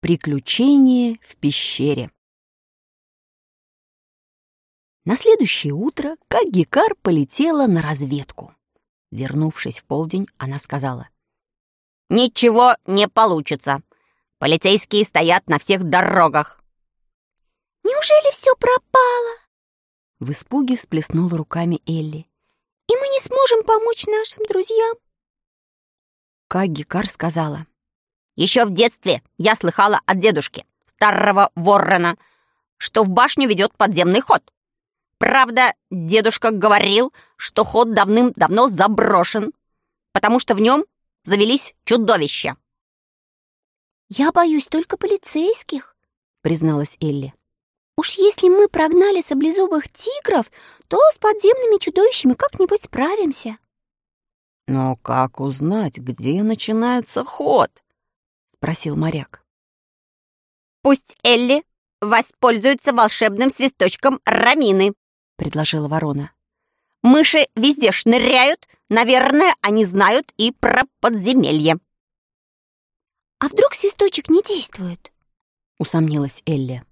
Приключение в пещере. На следующее утро Кагикар полетела на разведку. Вернувшись в полдень, она сказала. «Ничего не получится. Полицейские стоят на всех дорогах». «Неужели все пропало?» В испуге всплеснула руками Элли. «И мы не сможем помочь нашим друзьям?» Кагикар сказала. Еще в детстве я слыхала от дедушки, старого ворона, что в башню ведет подземный ход. Правда, дедушка говорил, что ход давным-давно заброшен, потому что в нем завелись чудовища. «Я боюсь только полицейских», — призналась Элли. «Уж если мы прогнали саблезубых тигров, то с подземными чудовищами как-нибудь справимся». «Но как узнать, где начинается ход?» Спросил моряк. «Пусть Элли воспользуется волшебным свисточком Рамины», — предложила ворона. «Мыши везде шныряют, наверное, они знают и про подземелье». «А вдруг свисточек не действует?» — усомнилась Элли.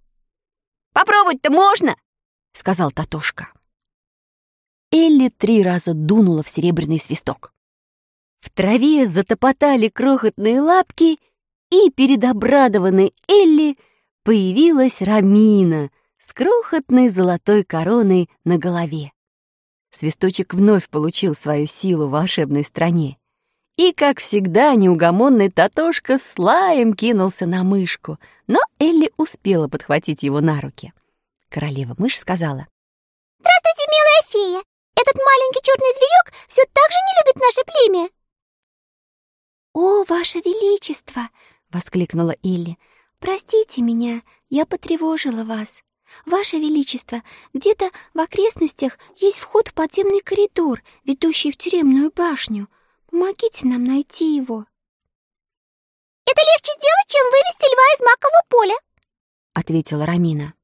«Попробовать-то можно!» — сказал Татошка. Элли три раза дунула в серебряный свисток. В траве затопотали крохотные лапки, и перед обрадованной Элли появилась Рамина с крохотной золотой короной на голове. Свисточек вновь получил свою силу в волшебной стране. И, как всегда, неугомонный Татошка с лаем кинулся на мышку, но Элли успела подхватить его на руки. Королева-мышь сказала. «Здравствуйте, милая фея! Этот маленький черный зверек все так же не любит наше племя!» «О, ваше величество!» — воскликнула Илли. «Простите меня, я потревожила вас. Ваше Величество, где-то в окрестностях есть вход в подземный коридор, ведущий в тюремную башню. Помогите нам найти его». «Это легче сделать, чем вывести льва из макового поля», — ответила Рамина.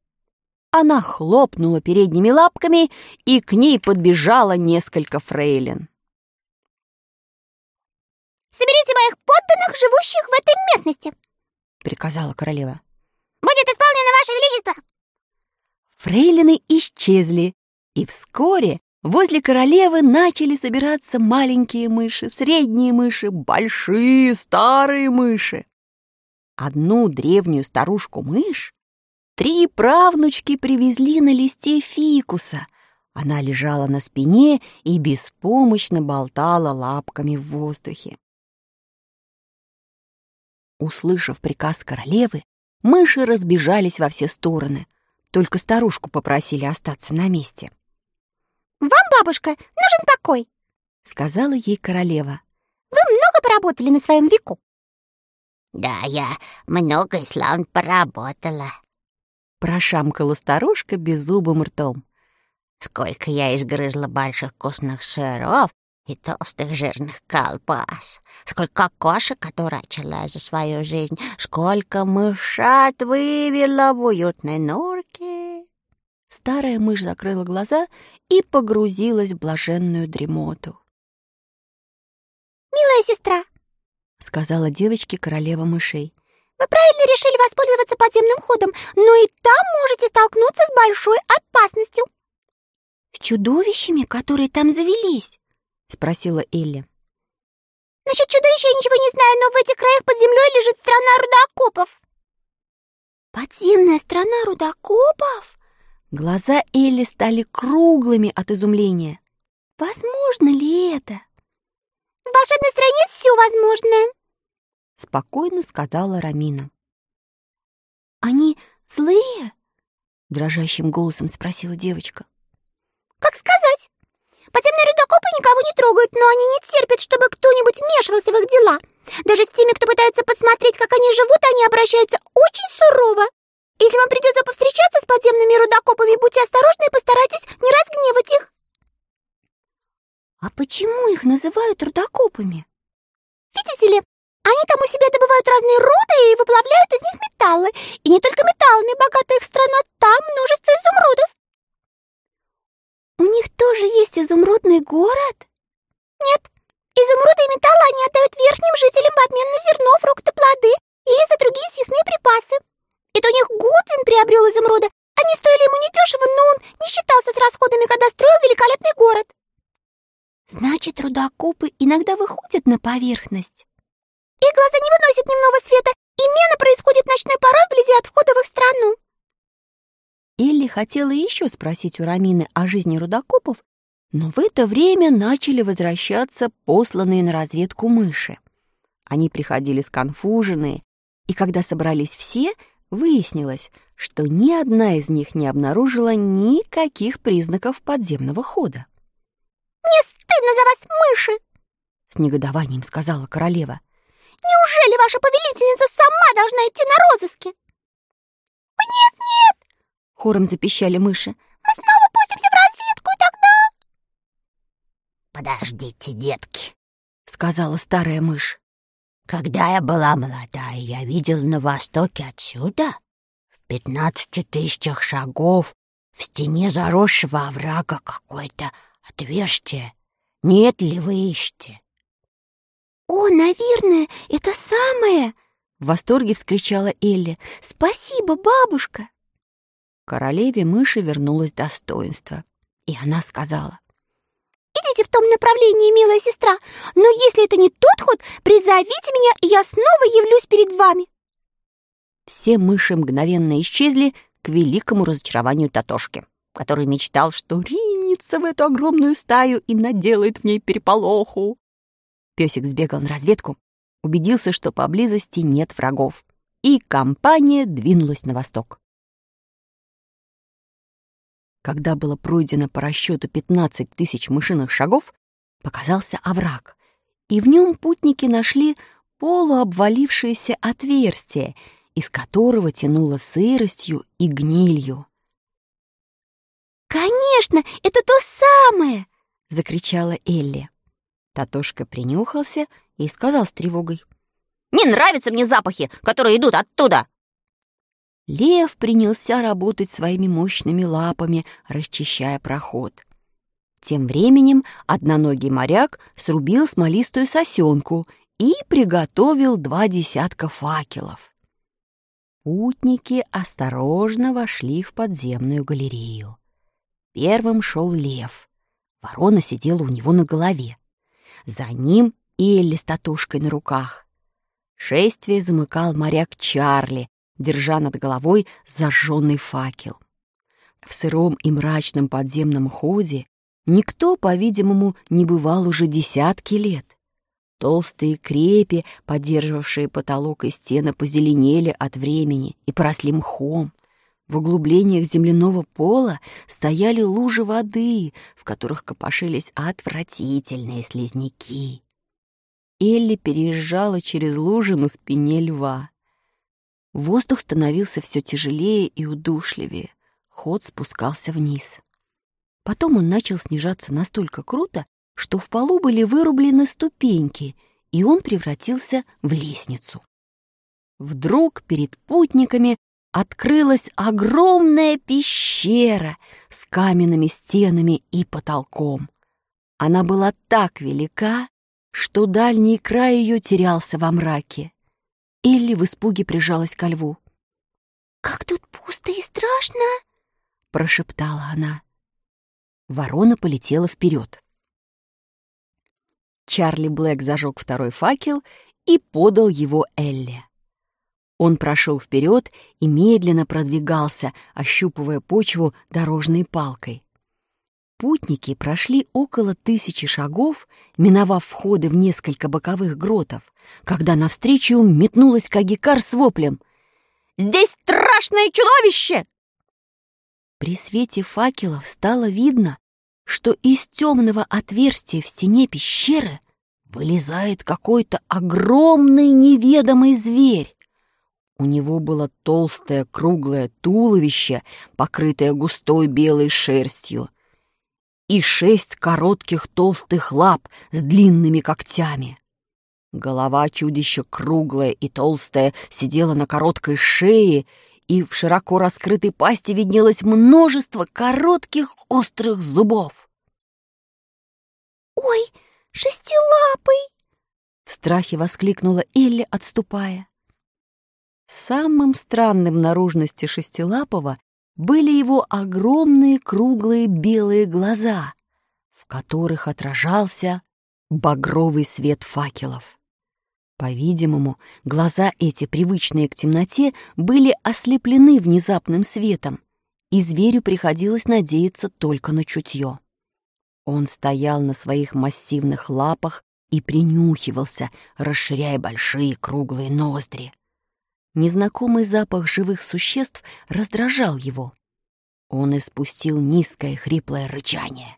Она хлопнула передними лапками, и к ней подбежало несколько фрейлин. Подданных, живущих в этой местности!» — приказала королева. «Будет исполнено, Ваше Величество!» Фрейлины исчезли, и вскоре возле королевы начали собираться маленькие мыши, средние мыши, большие старые мыши. Одну древнюю старушку-мышь три правнучки привезли на листе фикуса. Она лежала на спине и беспомощно болтала лапками в воздухе. Услышав приказ королевы, мыши разбежались во все стороны. Только старушку попросили остаться на месте. «Вам, бабушка, нужен покой», — сказала ей королева. «Вы много поработали на своем веку». «Да, я много и славно поработала», — прошамкала старушка беззубым ртом. «Сколько я изгрызла больших вкусных сыров и толстых жирных колбас. Сколько кошек одурачила за свою жизнь, сколько мышат вывела в уютной норке. Старая мышь закрыла глаза и погрузилась в блаженную дремоту. «Милая сестра», — сказала девочке королева мышей, «вы правильно решили воспользоваться подземным ходом, но и там можете столкнуться с большой опасностью». «С чудовищами, которые там завелись?» — спросила Элли. «Насчет чудовища я ничего не знаю, но в этих краях под землей лежит страна рудокопов». «Подземная страна рудокопов?» Глаза Элли стали круглыми от изумления. «Возможно ли это?» «В волшебной стране все возможно», — спокойно сказала Рамина. «Они злые?» — дрожащим голосом спросила девочка. «Как сказать? Подземные рудокопы никого не трогают, но они не терпят, чтобы кто-нибудь вмешивался в их дела. Даже с теми, кто пытается подсмотреть, как они живут, они обращаются очень сурово. Если вам придется повстречаться с подземными рудокопами, будьте осторожны и постарайтесь не разгневать их. А почему их называют рудокопами? Видите ли, они там у себя добывают разные руды и выплавляют из них металлы. И не только металлами богата их страна, там множество изумрудов. У них тоже есть изумрудный город? Нет. Изумруды и металлы они отдают верхним жителям в обмен на зерно, фрукты, плоды и за другие съестные припасы. Это у них Гудвин приобрел изумруды. Они стоили ему недешево, но он не считался с расходами, когда строил великолепный город. Значит, рудокопы иногда выходят на поверхность. Их глаза не выносят дневного света, и мена происходит ночной порой вблизи от входа в их страну. Элли хотела еще спросить у Рамины о жизни рудокопов, но в это время начали возвращаться посланные на разведку мыши. Они приходили сконфуженные, и когда собрались все, выяснилось, что ни одна из них не обнаружила никаких признаков подземного хода. «Мне стыдно за вас, мыши!» — с негодованием сказала королева. «Неужели ваша повелительница сама должна идти на розыски?» Хором запищали мыши. «Мы снова пустимся в разведку, и тогда...» «Подождите, детки!» — сказала старая мышь. Когда я была молодая, я видел на востоке отсюда, в пятнадцати тысячах шагов, в стене заросшего оврага какое-то отверстие. Нет ли вы ищете? «О, наверное, это самое!» — в восторге вскричала Элли. «Спасибо, бабушка!» Королеве мыши вернулось достоинство, и она сказала. Идите в том направлении, милая сестра. Но если это не тот ход, призовите меня, и я снова явлюсь перед вами. Все мыши мгновенно исчезли к великому разочарованию Татошки, который мечтал, что ринется в эту огромную стаю и наделает в ней переполоху. Песик сбегал на разведку, убедился, что поблизости нет врагов, и компания двинулась на восток. Когда было пройдено по расчету 15 тысяч мышиных шагов, показался овраг, и в нем путники нашли полуобвалившееся отверстие, из которого тянуло сыростью и гнилью. «Конечно, это то самое!» — закричала Элли. Татошка принюхался и сказал с тревогой. «Не нравятся мне запахи, которые идут оттуда!» Лев принялся работать своими мощными лапами, расчищая проход. Тем временем одноногий моряк срубил смолистую сосенку и приготовил два десятка факелов. Путники осторожно вошли в подземную галерею. Первым шел лев. Ворона сидела у него на голове. За ним Элли с татушкой на руках. Шествие замыкал моряк Чарли, держа над головой зажженный факел. В сыром и мрачном подземном ходе никто, по-видимому, не бывал уже десятки лет. Толстые крепи, поддерживавшие потолок и стены, позеленели от времени и поросли мхом. В углублениях земляного пола стояли лужи воды, в которых копошились отвратительные слизняки. Элли переезжала через лужи на спине льва. Воздух становился все тяжелее и удушливее. Ход спускался вниз. Потом он начал снижаться настолько круто, что в полу были вырублены ступеньки, и он превратился в лестницу. Вдруг перед путниками открылась огромная пещера с каменными стенами и потолком. Она была так велика, что дальний край ее терялся во мраке. Элли в испуге прижалась ко льву. «Как тут пусто и страшно!» — прошептала она. Ворона полетела вперед. Чарли Блэк зажег второй факел и подал его Элли. Он прошел вперед и медленно продвигался, ощупывая почву дорожной палкой. Путники прошли около тысячи шагов, миновав входы в несколько боковых гротов, когда навстречу метнулась Кагикар с воплем. «Здесь страшное чудовище!» При свете факелов стало видно, что из темного отверстия в стене пещеры вылезает какой-то огромный неведомый зверь. У него было толстое круглое туловище, покрытое густой белой шерстью, и шесть коротких толстых лап с длинными когтями. Голова чудища круглая и толстая сидела на короткой шее, и в широко раскрытой пасти виднелось множество коротких острых зубов. «Ой, шестилапый!» — в страхе воскликнула Элли, отступая. Самым странным наружности Шестилапова были его огромные круглые белые глаза, в которых отражался багровый свет факелов. По-видимому, глаза эти, привычные к темноте, были ослеплены внезапным светом, и зверю приходилось надеяться только на чутье. Он стоял на своих массивных лапах и принюхивался, расширяя большие круглые ноздри. Незнакомый запах живых существ раздражал его. Он испустил низкое хриплое рычание.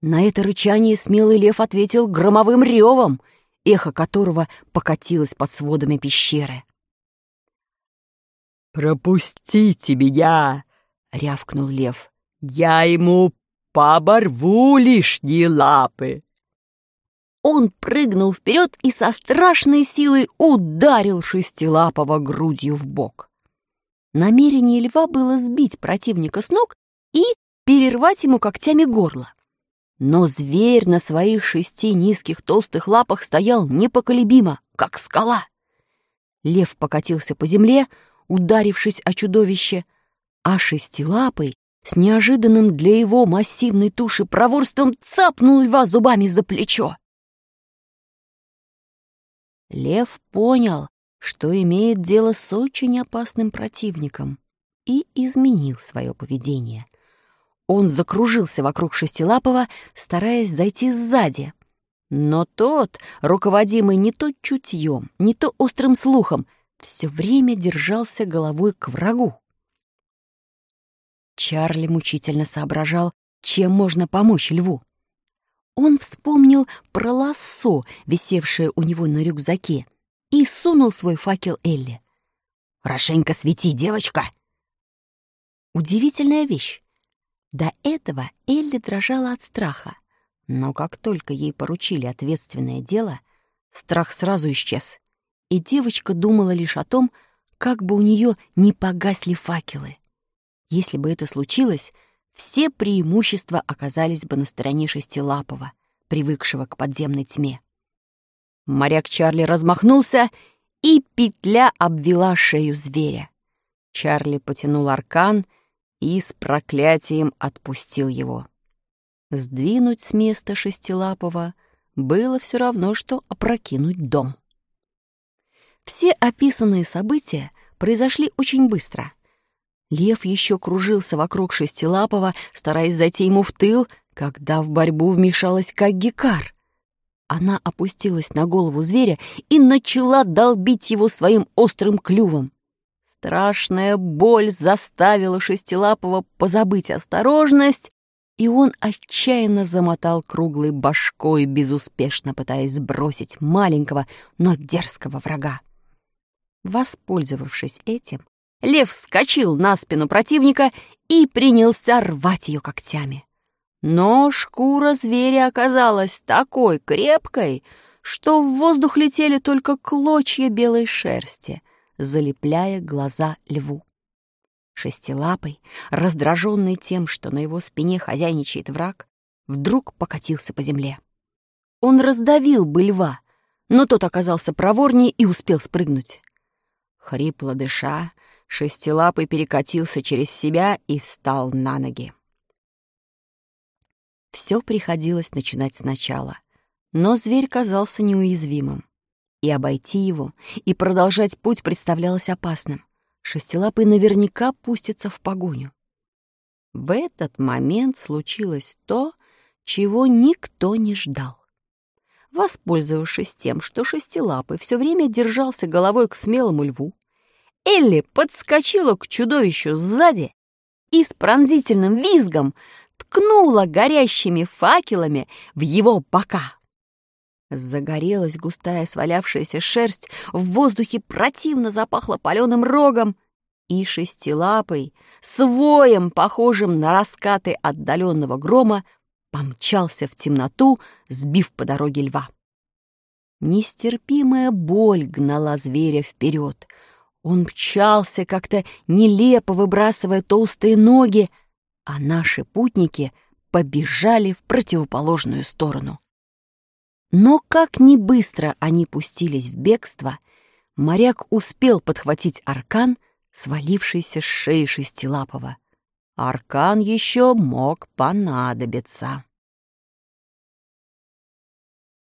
На это рычание смелый лев ответил громовым ревом, эхо которого покатилось под сводами пещеры. «Пропустите меня!» — рявкнул лев. «Я ему поборву лишние лапы!» Он прыгнул вперед и со страшной силой ударил шестилапого грудью в бок. Намерение льва было сбить противника с ног и перервать ему когтями горло. Но зверь на своих шести низких толстых лапах стоял непоколебимо, как скала. Лев покатился по земле, ударившись о чудовище, а шестилапый с неожиданным для его массивной туши проворством цапнул льва зубами за плечо. Лев понял, что имеет дело с очень опасным противником, и изменил свое поведение. Он закружился вокруг Шестилапова, стараясь зайти сзади. Но тот, руководимый не то чутьем, не то острым слухом, все время держался головой к врагу. Чарли мучительно соображал, чем можно помочь льву. Он вспомнил про лассо, висевшее у него на рюкзаке, и сунул свой факел Элли. «Хорошенько свети, девочка!» Удивительная вещь. До этого Элли дрожала от страха, но как только ей поручили ответственное дело, страх сразу исчез, и девочка думала лишь о том, как бы у нее не погасли факелы. Если бы это случилось, все преимущества оказались бы на стороне Шестилапова, привыкшего к подземной тьме. Моряк Чарли размахнулся, и петля обвела шею зверя. Чарли потянул аркан и с проклятием отпустил его. Сдвинуть с места Шестилапова было все равно, что опрокинуть дом. Все описанные события произошли очень быстро — Лев еще кружился вокруг Шестилапова, стараясь зайти ему в тыл, когда в борьбу вмешалась Каггикар. Она опустилась на голову зверя и начала долбить его своим острым клювом. Страшная боль заставила Шестилапова позабыть осторожность, и он отчаянно замотал круглой башкой, безуспешно пытаясь сбросить маленького, но дерзкого врага. Воспользовавшись этим, Лев вскочил на спину противника и принялся рвать ее когтями. Но шкура зверя оказалась такой крепкой, что в воздух летели только клочья белой шерсти, залепляя глаза льву. Шестилапый, раздраженный тем, что на его спине хозяйничает враг, вдруг покатился по земле. Он раздавил бы льва, но тот оказался проворнее и успел спрыгнуть. Хрипло дыша, Шестилапый перекатился через себя и встал на ноги. Все приходилось начинать сначала, но зверь казался неуязвимым. И обойти его, и продолжать путь представлялось опасным. Шестилапый наверняка пустится в погоню. В этот момент случилось то, чего никто не ждал. Воспользовавшись тем, что Шестилапый все время держался головой к смелому льву, Элли подскочила к чудовищу сзади и с пронзительным визгом ткнула горящими факелами в его бока. Загорелась густая свалявшаяся шерсть, в воздухе противно запахло паленым рогом, и шестилапый, своем, похожим на раскаты отдаленного грома, помчался в темноту, сбив по дороге льва. Нестерпимая боль гнала зверя вперед — он мчался как-то нелепо, выбрасывая толстые ноги, а наши путники побежали в противоположную сторону. Но как ни быстро они пустились в бегство, моряк успел подхватить аркан, свалившийся с шеи шестилапого. Аркан еще мог понадобиться.